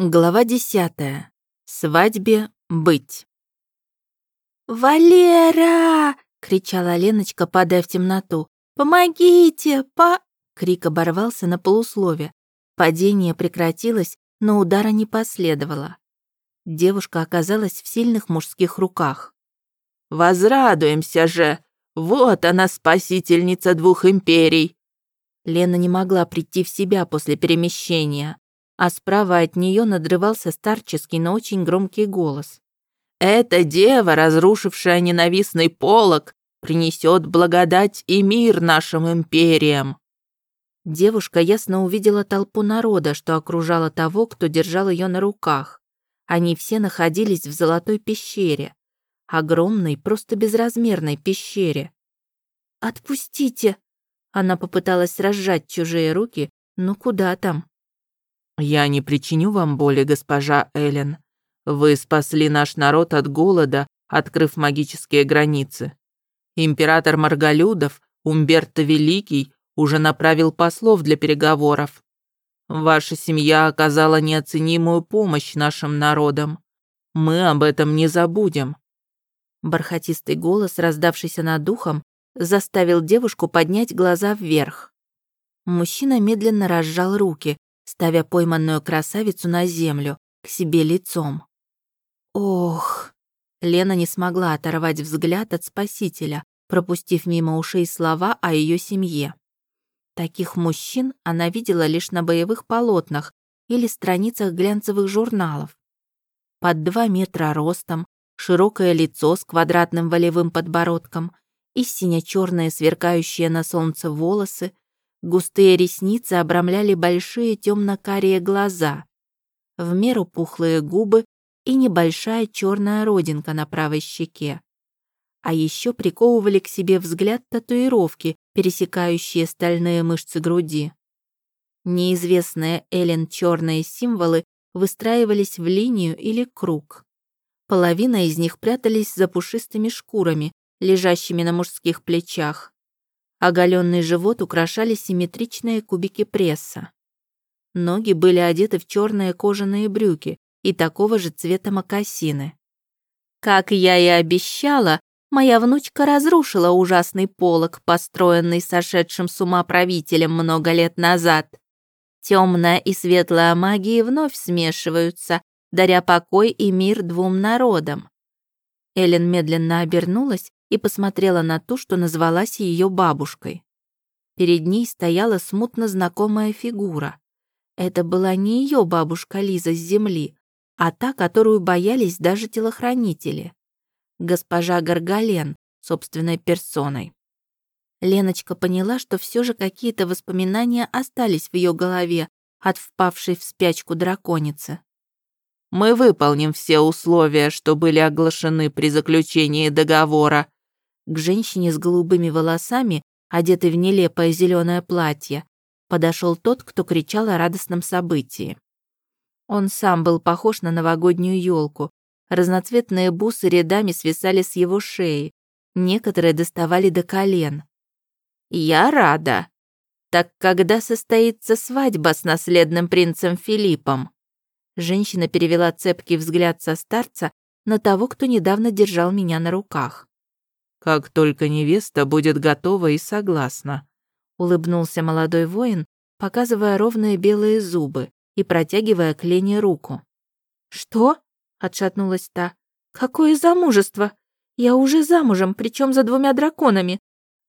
Глава десятая. Свадьбе быть. «Валера!» — кричала Леночка, падая в темноту. «Помогите! По...» Крик оборвался на полуслове. Падение прекратилось, но удара не последовало. Девушка оказалась в сильных мужских руках. «Возрадуемся же! Вот она, спасительница двух империй!» Лена не могла прийти в себя после перемещения а справа от нее надрывался старческий, но очень громкий голос. «Эта дева, разрушившая ненавистный полог, принесет благодать и мир нашим империям!» Девушка ясно увидела толпу народа, что окружала того, кто держал ее на руках. Они все находились в золотой пещере. Огромной, просто безразмерной пещере. «Отпустите!» Она попыталась разжать чужие руки, но куда там? «Я не причиню вам боли, госпожа Эллен. Вы спасли наш народ от голода, открыв магические границы. Император Маргалюдов, Умберто Великий, уже направил послов для переговоров. Ваша семья оказала неоценимую помощь нашим народам. Мы об этом не забудем». Бархатистый голос, раздавшийся над духом, заставил девушку поднять глаза вверх. Мужчина медленно разжал руки, ставя пойманную красавицу на землю, к себе лицом. Ох! Лена не смогла оторвать взгляд от спасителя, пропустив мимо ушей слова о ее семье. Таких мужчин она видела лишь на боевых полотнах или страницах глянцевых журналов. Под два метра ростом, широкое лицо с квадратным волевым подбородком и сине-черные сверкающие на солнце волосы, Густые ресницы обрамляли большие темно-карие глаза, в меру пухлые губы и небольшая черная родинка на правой щеке. А еще приковывали к себе взгляд татуировки, пересекающие стальные мышцы груди. Неизвестные Эллен черные символы выстраивались в линию или круг. Половина из них прятались за пушистыми шкурами, лежащими на мужских плечах. Оголенный живот украшали симметричные кубики пресса. Ноги были одеты в черные кожаные брюки и такого же цвета мокасины. Как я и обещала, моя внучка разрушила ужасный полог, построенный сошедшим с ума правителем много лет назад. Темная и светлая магии вновь смешиваются, даря покой и мир двум народам. Эллен медленно обернулась и посмотрела на ту, что назвалась ее бабушкой. Перед ней стояла смутно знакомая фигура. Это была не ее бабушка Лиза с земли, а та, которую боялись даже телохранители. Госпожа Гаргален, собственной персоной. Леночка поняла, что все же какие-то воспоминания остались в ее голове от впавшей в спячку драконицы. «Мы выполним все условия, что были оглашены при заключении договора», к женщине с голубыми волосами, одетой в нелепое зеленое платье, подошел тот, кто кричал о радостном событии. Он сам был похож на новогоднюю елку. Разноцветные бусы рядами свисали с его шеи, некоторые доставали до колен. «Я рада. Так когда состоится свадьба с наследным принцем Филиппом?» Женщина перевела цепкий взгляд со старца на того, кто недавно держал меня на руках. Как только невеста будет готова и согласна. Улыбнулся молодой воин, показывая ровные белые зубы и протягивая к Лене руку. «Что?» — отшатнулась та. «Какое замужество? Я уже замужем, причем за двумя драконами».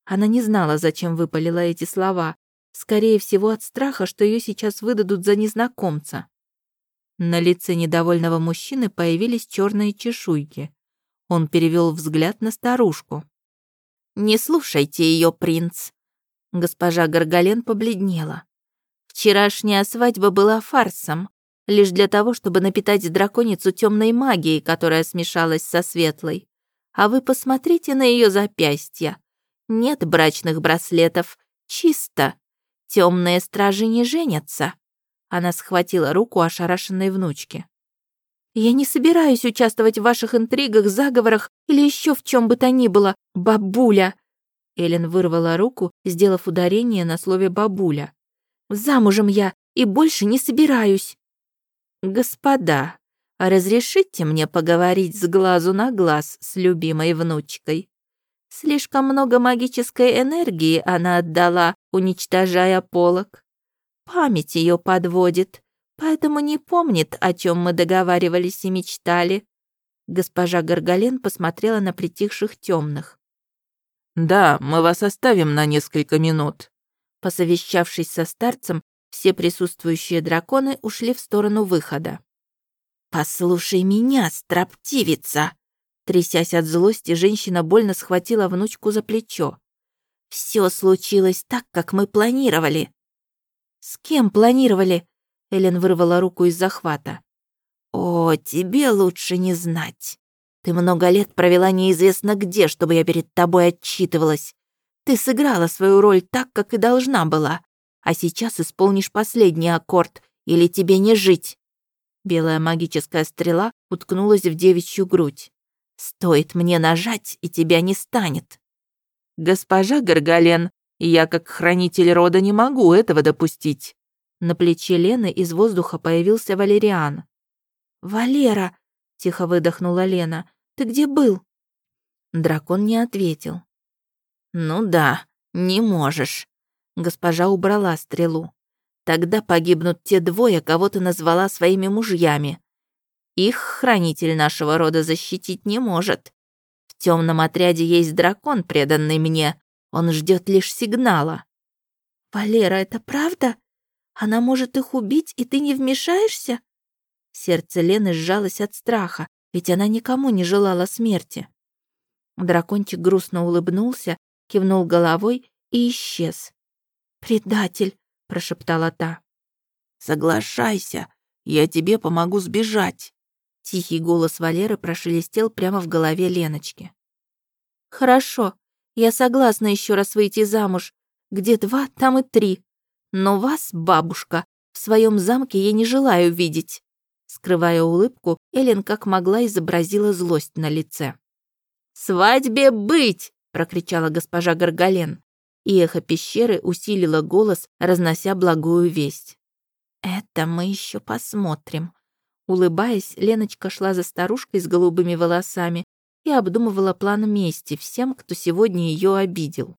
Она не знала, зачем выпалила эти слова. Скорее всего, от страха, что ее сейчас выдадут за незнакомца. На лице недовольного мужчины появились черные чешуйки. Он перевел взгляд на старушку. «Не слушайте ее, принц!» Госпожа Горгален побледнела. «Вчерашняя свадьба была фарсом, лишь для того, чтобы напитать драконицу темной магией, которая смешалась со светлой. А вы посмотрите на ее запястья. Нет брачных браслетов, чисто. Темные стражи не женятся». Она схватила руку ошарашенной внучки. Я не собираюсь участвовать в ваших интригах, заговорах или еще в чем бы то ни было, бабуля!» Эллен вырвала руку, сделав ударение на слове «бабуля». «Замужем я и больше не собираюсь!» «Господа, разрешите мне поговорить с глазу на глаз с любимой внучкой? Слишком много магической энергии она отдала, уничтожая полок. Память ее подводит, поэтому не помнит, о чем мы договаривались и мечтали». Госпожа Горгален посмотрела на притихших темных. «Да, мы вас оставим на несколько минут». Посовещавшись со старцем, все присутствующие драконы ушли в сторону выхода. «Послушай меня, строптивица!» Трясясь от злости, женщина больно схватила внучку за плечо. «Все случилось так, как мы планировали». «С кем планировали?» Элен вырвала руку из захвата. «О, тебе лучше не знать. Ты много лет провела неизвестно где, чтобы я перед тобой отчитывалась. Ты сыграла свою роль так, как и должна была. А сейчас исполнишь последний аккорд, или тебе не жить». Белая магическая стрела уткнулась в девичью грудь. «Стоит мне нажать, и тебя не станет». «Госпожа Горгален, я как хранитель рода не могу этого допустить». На плече Лены из воздуха появился Валериан. «Валера!» — тихо выдохнула Лена. «Ты где был?» Дракон не ответил. «Ну да, не можешь». Госпожа убрала стрелу. «Тогда погибнут те двое, кого ты назвала своими мужьями. Их хранитель нашего рода защитить не может. В темном отряде есть дракон, преданный мне. Он ждет лишь сигнала». «Валера, это правда? Она может их убить, и ты не вмешаешься?» Сердце Лены сжалось от страха, ведь она никому не желала смерти. Дракончик грустно улыбнулся, кивнул головой и исчез. «Предатель!» — прошептала та. «Соглашайся, я тебе помогу сбежать!» Тихий голос Валеры прошелестел прямо в голове Леночки. «Хорошо, я согласна еще раз выйти замуж. Где два, там и три. Но вас, бабушка, в своем замке я не желаю видеть. Скрывая улыбку, Элен как могла изобразила злость на лице. «Свадьбе быть!» — прокричала госпожа Горгален, и эхо пещеры усилило голос, разнося благую весть. «Это мы еще посмотрим». Улыбаясь, Леночка шла за старушкой с голубыми волосами и обдумывала план мести всем, кто сегодня ее обидел.